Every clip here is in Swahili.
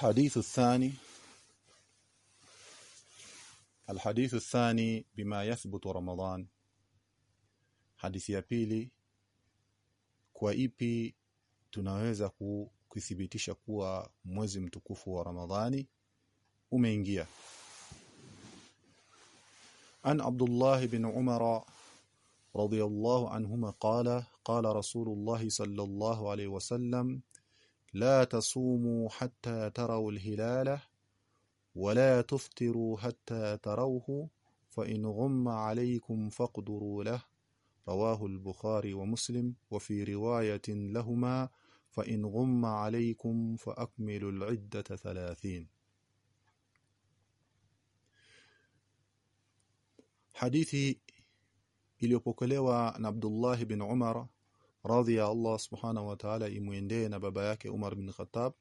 الحديث الثاني الحديث الثاني بما يثبت رمضان hadithi ya pili kwa ipi tunaweza kuthibitisha kuwa mwezi mtukufu wa Ramadhani umeingia an Abdullah bin Umar radiyallahu anhuma qala qala Rasulullah sallallahu alayhi wasallam la tasumu hatta taraw al-hilala ولا تفطروا حتى تروه فإن غم عليكم فاقدروا له. رواه البخاري ومسلم وفي رواية لهما فإن غم عليكم فأكملوا العدة ثلاثين. حديثي iliyopokelewa na Abdullah bin Umar radhi ya Allah subhanahu wa ta'ala imwendee na baba yake Umar bin Khattab.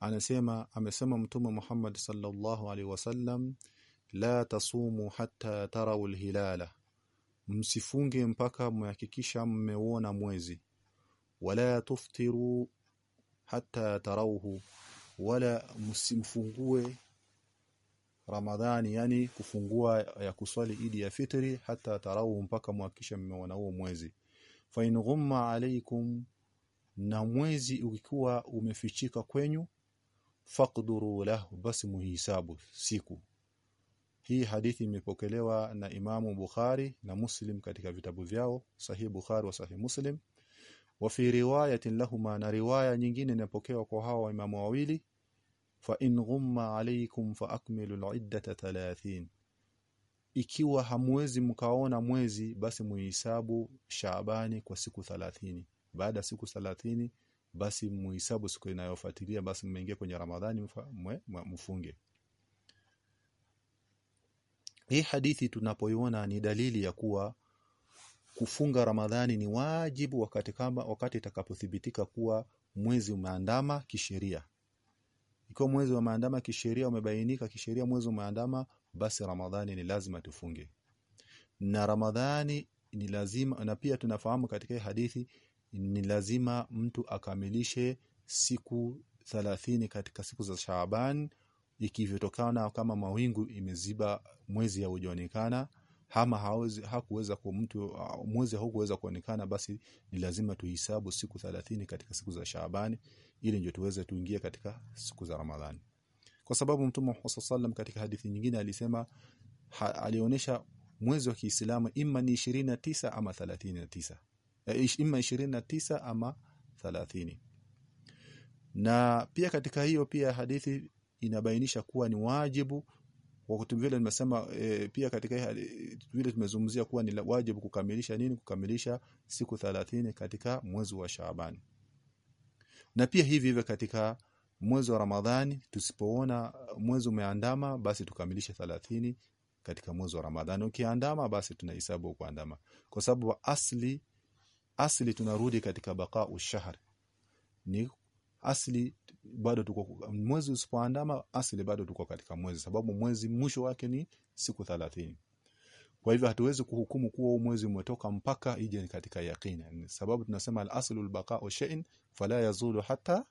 Anasema amesema mtume Muhammad sallallahu alaihi wasallam la tasumu hatta tarawu alhilala. Msifunge mpaka mhakikisha mmeuona mwezi. Wala tuftiru hatta tarawhu wala msimfungue Ramadhani yani kufungua ya kuswali idi ya fitri hata tarau mpaka mhakikisha mmeona huo mwezi fa in ghumma alaikum na mwezi ukikuwa umefichika kwenyu faqduru lahu basi muhisabu siku. Hii hadithi imepokelewa na Imamu Bukhari na Muslim katika vitabu vyao Sahih Bukhari wa Sahih Muslim. Wa fi riwayatin lahuma na riwaya nyingine inapokewa kwa hawa imamu wawili fa in ghumma alaykum fa akmilu al-iddata 30 ikiwa hamwezi mkaona mwezi basi muhisabu Shaabani kwa siku 30 baada ya siku 30 basi muhisabu siku inayofuatilia basi mmeingia kwenye Ramadhani mfunge. Hii hadithi tunapoiona ni dalili ya kuwa kufunga Ramadhani ni wajibu wakati kama wakati itakapothibitika kuwa mwezi umeandama kisheria. Ikiwa mwezi wa maandama kisheria umebainika kisheria mwezi umeandama basi Ramadhani ni lazima tufunge. Na Ramadhani ni lazima na pia tunafahamu katika hadithi ni lazima mtu akamilishe siku 30 katika siku za Shaaban ikivyotokana kama mawingu imeziba mwezi haujaonekana ama hawezi hakuweza kwa mtu mwezi haukuweza kuonekana basi ni lazima tuhisabu siku 30 katika siku za Shaaban ili ndio tuweze tuingie katika siku za Ramadhani kwa sababu mtume Muhammad sallam katika hadithi nyingine alisema ha, alionyesha mwezi wa Kiislamu imma ni 29 ama 39 imma 29 ama 30 na pia katika hiyo pia hadithi inabainisha kuwa ni wajibu kwa vile nimesema e, pia katika vile tumezungumzia kuwa ni wajibu kukamilisha nini? Kukamilisha siku 30 katika mwezi wa Shaaban. Na pia hivi hivyo katika mwezi wa Ramadhani tusipoona mwezi umeandama basi tukamilishe 30 katika mwezi wa Ramadhani. Ukiandama basi tunahesabu kuandama. Kwa sababu asli asli tunarudi katika baqa ushahr ni asli bado tuko mwezi usipoandama asli bado tuko katika mwezi. Sababu mwezi mwisho wake ni siku 30 kwa hivyo hatuwezi kuhukumu kuwa mwezi umetoka mpaka ije katika yaqina sababu tunasema al-aslu al-baqa'u shay'in fala yazulu hatta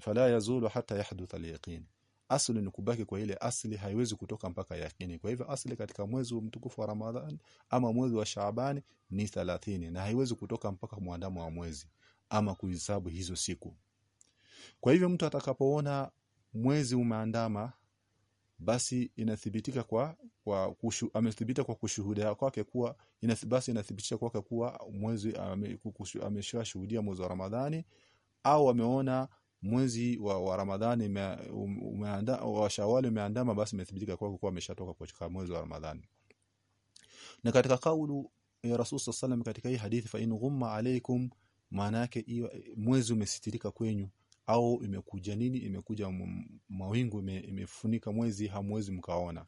fala yazulu hata yahduth al-yaqin. Asli ni kubaki kwa ile asli haiwezi kutoka mpaka yakini kwa hivyo asli katika mwezi mtukufu wa Ramadhan ama mwezi wa Shaaban ni 30 na haiwezi kutoka mpaka muandamo wa mwezi ama kuhesabu hizo siku. Kwa hivyo mtu atakapoona mwezi umeandama basi inathibitika kwa kwa kushu, amethibita kwa kushuhudia kwake kuwa inath, basi inathibitisha kwake kuwa mwezi ameshashuhudia mwezi wa Ramadhani au ameona mwezi wa, wa Ramadhani umeanda wa Shawwal umeandama basi imethibitika kwa kuwa ameshatoka katika mwezi wa Ramadhani. Na katika kaulu ya Rasul sallallahu katika hii hadithi fa in ghumma alaykum maana yake mwezi umesitirika kwenyu au imekuja nini imekuja mawingu imefunika mwezi hamwezi mkaona.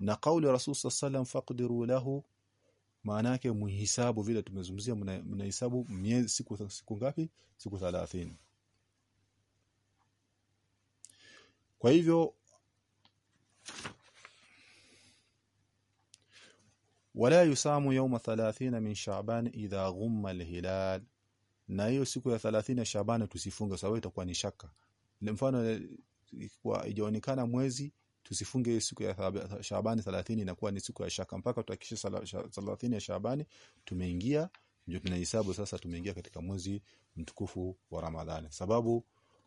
Na kauli ya Rasul sallam faqdiru lahu maana yake muhisabu vile tumezungumzia mnahesabu siku siku ngapi? Siku 30 kwa hivyo wala yusamu yawma 30 min sha'ban idha ghumma al-hilal. Na hiyo siku ya 30 ya Shabani tusifunge sababu itakuwa ni shaka. Mfano kwa ijaonekana mwezi tusifunge siku ya Shaaban Shaabani 30 inakuwa ni siku ya shaka. Mpaka tuhakikishe sala- 30 ya Shaabani tumeingia ndio tunahesabu sasa tumeingia katika mwezi mtukufu wa Ramadhani. Sababu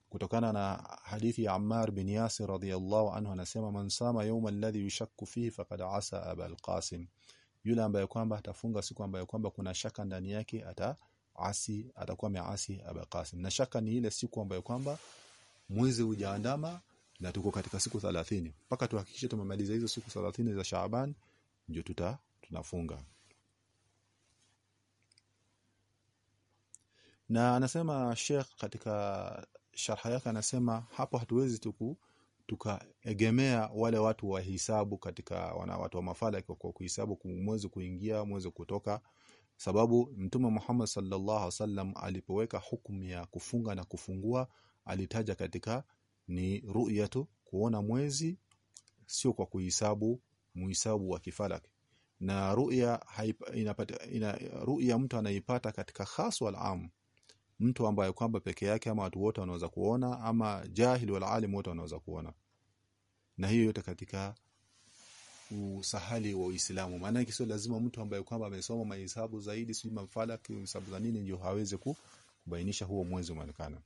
kutokana na hadithi ya Ammar bin Yasir radhiyallahu anhu anasema man sama yawma alladhi yushakku fihi faqad asa aba alqasim. Yule ambaye kwamba atafunga siku ambayo kwamba kuna shaka ndani yake ataasi atakuwa ameasi aba qasim na shaka ni ile siku ambayo kwamba mwezi hujaandama na tuko katika siku 30 mpaka tuhakikishe tumemaliza hizo siku 30 za Shaaban ndio tuta tunafunga. Na anasema Sheikh katika sharha yake anasema hapo hatuwezi tuku tukaegemea wale watu wa hisabu katika wana watu wa mafala kwa kwa kuhesabu ku- mwezi kuingia mwezi kutoka. Sababu mtume Muhammad sallallahu alaihi wasallam alipoweka hukumu ya kufunga na kufungua alitaja katika ni ru'yatu kuona mwezi sio kwa kuhisabu muhisabu wa kifalak. Na ru'ya ina, ru'ya mtu anaipata katika khas wal am mtu ambaye kwamba peke yake ama watu wote wanaweza kuona ama jahili wala alim wote wanaweza kuona. Na hiyo yote katika usahali wa Uislamu. Maana sio lazima mtu ambaye kwamba amesoma mahesabu zaidi si mafalaki hesabu za nini ndio hawezi kubainisha huo mwezi umeonekana.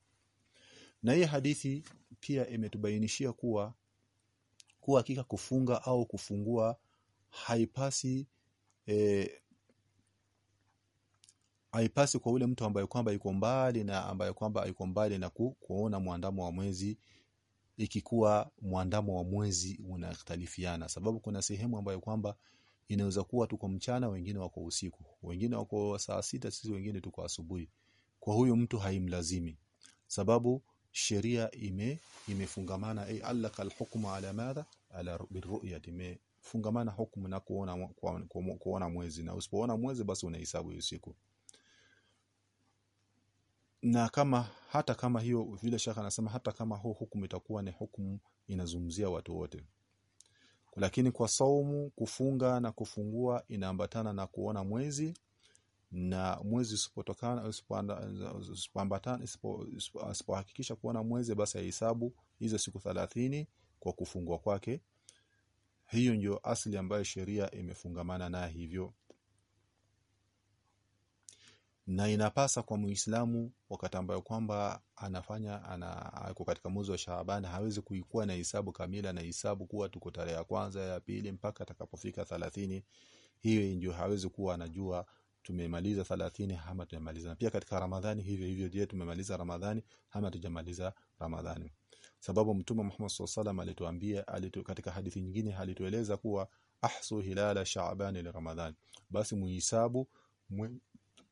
Na hii hadithi pia imetubainishia kuwa kuwa hakika kufunga au kufungua haipasi e, haipasi kwa ule mtu ambaye kwamba yuko mbali na ambaye kwamba yuko mbali na ku, kuona mwandamo wa mwezi ikikuwa mwandamo wa mwezi unakhtalifiana sababu kuna sehemu ambayo kwamba inaweza kuwa tuko mchana wengine wako usiku. Wengine wako saa sita sisi wengine tuko asubuhi. Kwa huyo mtu haimlazimi. Sababu sheria ime imefungamana ay allaka alhukmu ala madha? Ala birruya birru'yati imefungamana hukumu na kuona kuona mwezi. Na usipoona mwezi basi unahesabu hiyo siku na kama hata kama hiyo vile shaka anasema hata kama huo hukumu itakuwa ni hukumu inazungumzia watu wote. Lakini kwa saumu kufunga na kufungua inaambatana na kuona mwezi na mwezi usipotokana usipoambatana usipo- usipo- usipohakikisha kuona mwezi basi hisabu hizo siku thelathini kwa kufungua kwake. Hiyo ndio asili ambayo sheria imefungamana na hivyo na inapasa kwa muislamu wakati ambayo kwamba anafanya ana ako katika mwezi wa Shaaban hawezi kuikuwa na hisabu kamila na hisabu kuwa tuko tarehe ya kwanza ya pili mpaka atakapofika 30 hiyo ndio hawezi kuwa anajua tumemaliza 30 ama tumemaliza. Na pia katika Ramadhani hivyo hivyo je tumemaliza Ramadhani ama tujamaliza Ramadhani. Sababu mtume Muhammad sallallahu alaihi wasallam alituambia alitu, katika hadithi nyingine alitueleza kuwa ahsu hilala Shaaban li ramadhan basi muhisabu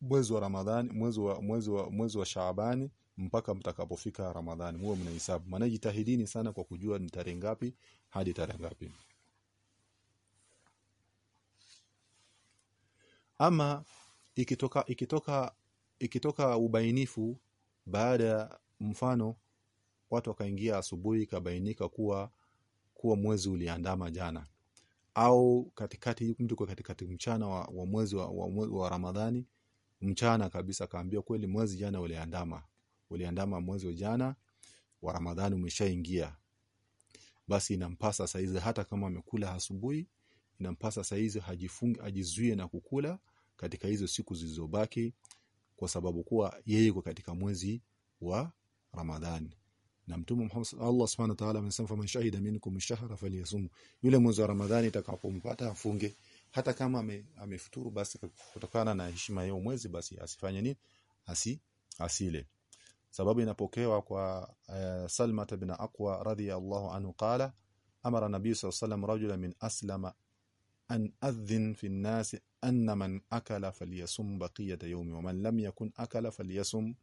mwezi wa Ramadhani mwezi wa mwezi wa mwezi wa Shaabani mpaka mtakapofika Ramadhani. Muwe mnahesabu. Maana jitahidini sana kwa kujua ni tarehe ngapi hadi tarehe ngapi. Ama ikitoka ikitoka ikitoka ubainifu baada ya mfano watu wakaingia asubuhi kabainika kuwa kuwa mwezi uliandama jana. Au katikati mtu kwa katikati mchana wa, wa mwezi wa, wa, wa Ramadhani mchana kabisa akaambia kweli mwezi jana uliandama. Uliandama mwezi wa jana wa Ramadhani umeshaingia. Basi inampasa saizi hata kama amekula asubuhi inampasa saizi hajifungi ajizuie na kukula katika hizo siku zilizobaki kwa sababu kuwa yeye yuko katika mwezi wa Ramadhani. Na mtume Muhammad Allah subhanahu wa ta'ala amesema faman shahida minkum shahra falyasum. Yule mwezi wa Ramadhani itakapompata afunge hata kama ame, amefuturu basi kutokana na heshima ya mwezi basi asifanye nini? Asi asile. Sababu inapokewa kwa uh, Salma bin Aqwa radhiyallahu anhu qala amara nabii sallallahu alayhi rajulan min aslama an adhin fi an-nas anna man akala falyasum baqiyata yawmi wa man lam yakun akala falyasum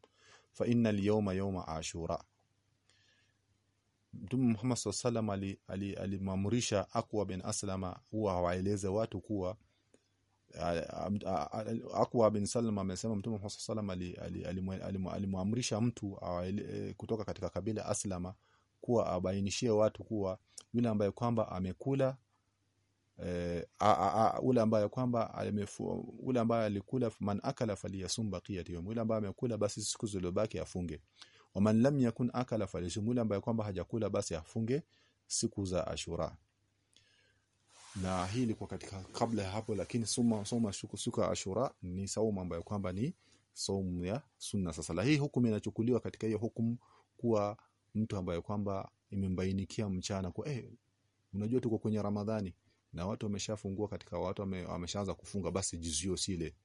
fa inna al-yawma yawma ashura Mtume Muhammad SAW alimwamrisha ali, ali Aqwa bin Aslama huwa hawaeleze watu kuwa Aqwa bin Salama amesema Mtume Muhammad SAW alimwamrisha mtu awele, kutoka katika kabila Aslama kuwa abainishie watu kuwa yule ambaye kwamba amekula eh, ule ambaye kwamba ule ambaye alikula man akala faliyasum baqiyat yawm ule ambaye amekula basi siku zilizobaki afunge waman lam yakun akala falyasum ambaye kwamba hajakula basi afunge siku za ashura. Na hii ilikuwa katika kabla ya hapo lakini soma soma shuku suka ashura ni saumu ambayo kwamba ni saumu ya sunna. Sasa la hii hukumu inachukuliwa katika hiyo hukumu kuwa mtu ambaye kwamba imembainikia mchana kwa eh unajua tuko kwenye ramadhani na watu wameshafungua katika watu wameshaanza kufunga basi jizio sile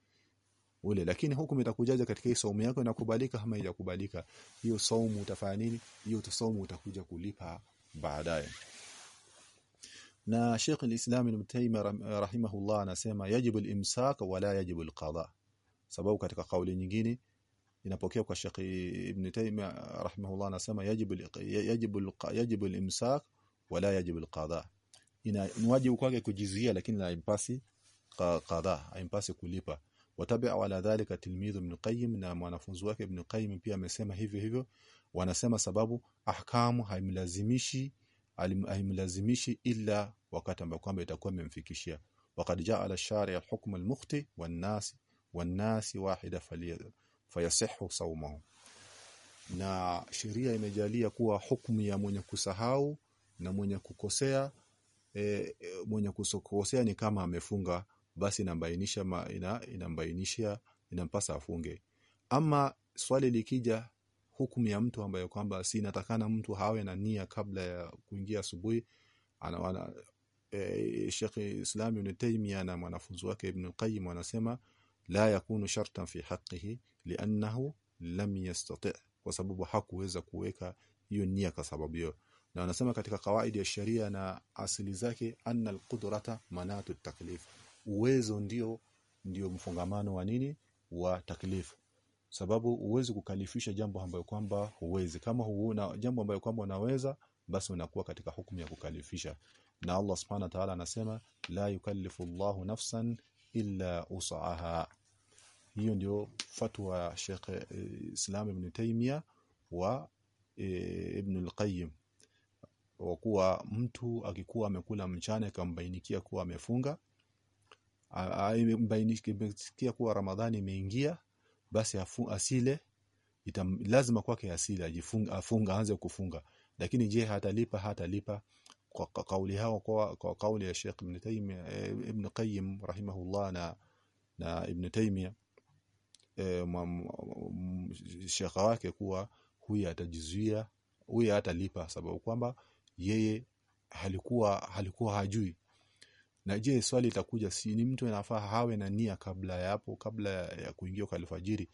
ule. Lakini hukumu itakujaja katika hii saumu yako? Inakubalika ama haijakubalika? Hiyo saumu utafanya nini? Hiyo saumu utakuja kulipa baadaye. Na Sheikh al-Islam Ibn Taymiyyah rahimahullah anasema yajibu al-imsak wala yajibu al-qada. Sababu katika kauli nyingine inapokea kwa Sheikh Ibn Taymiyyah rahimahullah anasema yajibu yajibu yajibu al-imsak wala yajibu al-qada. Ina wajibu kwake kujizuia lakini haimpasi qada impasi kulipa watabia ala dhalika tilmidhu ibn qayyim na mwanafunzi wake ibn qayyim pia amesema hivyo hivyo. Wanasema sababu ahkamu haimlazimishi haimlazimishi illa wakati ambao kwamba itakuwa imemfikishia. Waqad ja'ala ash-shari' al-hukm al-mukhti wan-nas wan-nas wahida fayasihhu sawmuhu na sheria imejalia kuwa hukumu ya mwenye kusahau na mwenye kukosea e, mwenye kusokosea ni kama amefunga basi inambainisha ina, inambainisha inampasa afunge. Ama swali likija hukumu ya mtu ambayo kwamba si inatakana mtu hawe na nia kabla ya kuingia asubuhi ana e, Sheikh Islam Ibn Taymiyyah na mwanafunzi wake Ibn Qayyim wanasema la yakunu shartan fi haqqihi li'annahu lam yastati' kwa sababu hakuweza kuweka hiyo nia kwa sababu hiyo. Na wanasema katika kawaidi ya sharia na asili zake anna alqudrata manatu taklif uwezo ndio ndio mfungamano wa nini? Wa taklifu. Sababu uwezi kukalifisha jambo ambayo kwamba huwezi. Kama huona jambo ambayo kwamba unaweza basi unakuwa katika hukumu ya kukalifisha. Na Allah subhanahu wa ta'ala anasema la yukallifu Allahu nafsan illa usaha hiyo ndio fatwa Sheikh Islam Ibn Taymiyyah wa e, Ibn al-Qayyim. Wa kuwa mtu akikuwa amekula mchana ikambainikia kuwa amefunga imbainikia kuwa Ramadhani imeingia basi afu, asile. Itam, lazima kwake asile ajifunga afunga aanze kufunga. Lakini je hatalipa hatalipa? Kwa kauli hao kwa, kwa kauli ya Sheikh Ibn Taymiyyah Ibn Qayyim rahimahullah na na Ibn Taymiyyah e, Sheikh wake kuwa huyu atajizuia huyu hatalipa sababu kwamba yeye halikuwa halikuwa hajui na je swali itakuja si ni mtu anafaa hawe na nia kabla ya hapo kabla ya kuingia kwa alfajiri?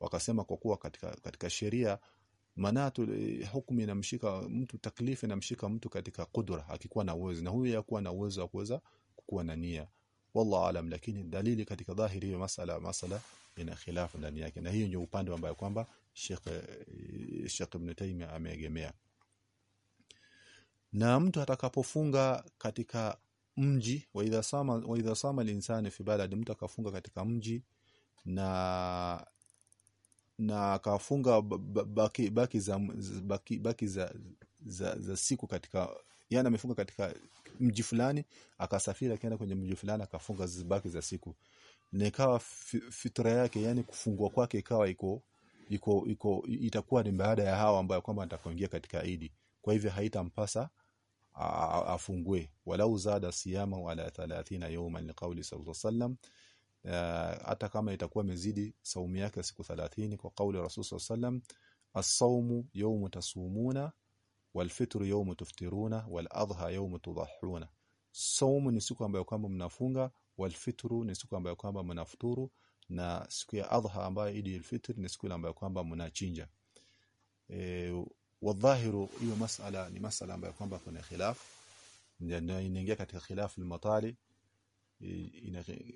Wakasema kwa kuwa katika katika sheria manatu hukumu inamshika mtu taklifu inamshika mtu katika kudra akikuwa na uwezo. Na huyu yakuwa na uwezo wa kuweza kuwa na nia. Wallahu alam lakini dalili katika dhahiri ya masala masala ina khilafu ndani yake. Na hiyo ndio upande ambao kwamba Sheikh Sheikh Ibn Taymiyyah ameegemea. Na mtu atakapofunga katika mji wa idha sama wa idha sama linsani fi balad mtu akafunga katika mji na na akafunga baki baki za baki, baki za, za, za siku katika yani amefunga katika mji fulani akasafiri akaenda kwenye mji fulani akafunga zibaki za siku. Na ikawa fitra yake yani kufungwa kwake ikawa iko iko iko itakuwa ni baada ya hawa ambayo kwamba atakoingia katika Idi kwa hivyo haitampasa afungue. Walau zada siyama wala 30 yawman liqauli sallallahu wasallam hata kama itakuwa imezidi saumu yake siku 30 kwa kauli rasul sallallahu as-sawmu yawmu tasumuna wal fitru tuftiruna wal adha yawmu tudhahuna. Saumu ni siku ambayo kwamba mnafunga wal fitru ni siku ambayo kwamba mnafuturu na siku ya adha ambayo idi al-fitr ni siku ambayo kwamba mnachinja. E, wadhahiru hiyo masala ni masala ambayo kwamba kuna khilaf. Ndio inaingia katika khilaf al-matali.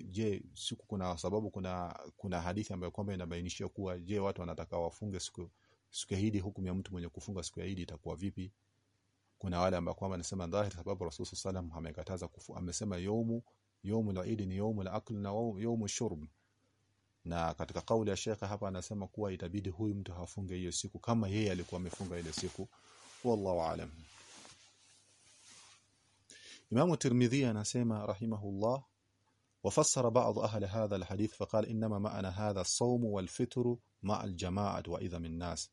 Je siku kuna sababu kuna kuna hadithi ambayo kwamba inabainishia kuwa je watu wanataka wafunge siku siku ya hukumu ya mtu mwenye kufunga siku ya Eid itakuwa vipi? Kuna wale ambao kwamba nasema dhahiri sababu Rasul sallam amekataza kufu amesema yomu yomu la Idi ni yomu la akl na yomu shurb na katika kauli ya shekha hapa anasema kuwa itabidi huyu mtu hafunge hiyo siku kama yeye alikuwa amefunga ile siku wallahu aalam Imam Tirmidhi anasema rahimahullah وفسر بعض أهل هذا الحديث فقال إنما معنى هذا الصوم والفطر مع الجماعة وإذا من الناس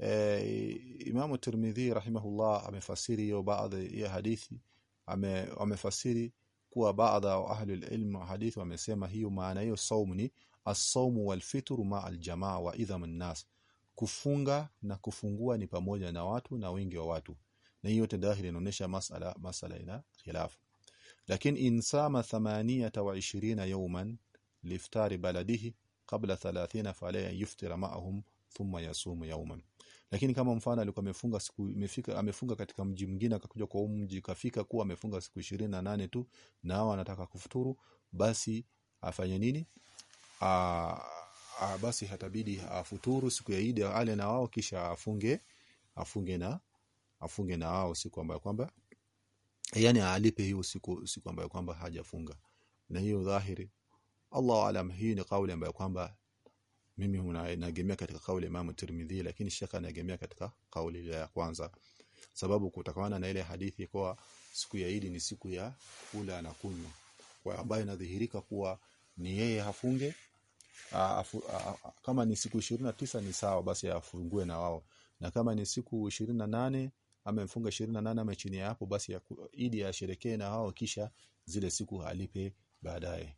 e, Imam Tirmidhi rahimahullah amefasiri hiyo baadhi ya hadithi ame, amefasiri kuwa baadhi ya ahli ilm hadithi wamesema hiyo maana hiyo saumu ni as-sawmu wal fitru ma aljamaa wa idham an-nas kufunga na kufungua ni pamoja na watu na wingi wa watu. Na hiyo yote dhahiri inaonyesha masala masala ina khilaf lakini insama 28 yawman liftari baladihi qabla 30 falaya yuftira ma'ahum thumma yasumu yawman. Lakini kama mfano alikuwa amefunga siku imefika amefunga katika mji mwingine akakuja kwa mji kafika kuwa amefunga siku 28 tu na hao anataka kufuturu basi afanye nini a, a, basi hatabidi afuturu siku ya Eid ale na wao kisha afunge afunge na afunge na wao siku ambayo kwamba yani alipe hiyo siku siku ambayo kwamba hajafunga. Na hiyo dhahiri Allahu alam hii ni kauli ambayo kwamba mimi naegemea katika kauli Imam Tirmidhi lakini shaka naegemea katika kauli ya kwanza. Sababu kutokana na ile hadithi kwa siku ya Eid ni siku ya kula na kunywa. Kwa ambayo inadhihirika kuwa ni yeye hafunge a, afu, a, a, kama ni siku 29 ni sawa basi afungue na wao na kama ni siku 28 amemfunga 28 ama chini ya hapo basi ya Eid asherekee na wao kisha zile siku alipe baadaye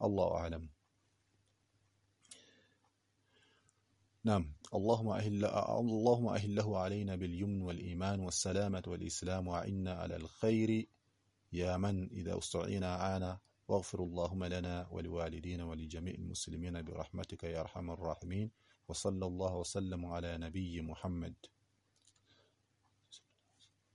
Allahu a'lam نعم اللهم أهل اللهم أهله علينا باليمن والإيمان والسلامة والإسلام وعنا على الخير يا من إذا استعينا عانا واغفر اللهم لنا ولوالدينا ولجميع المسلمين برحمتك يا أرحم الراحمين وصلى الله وسلم على نبي محمد.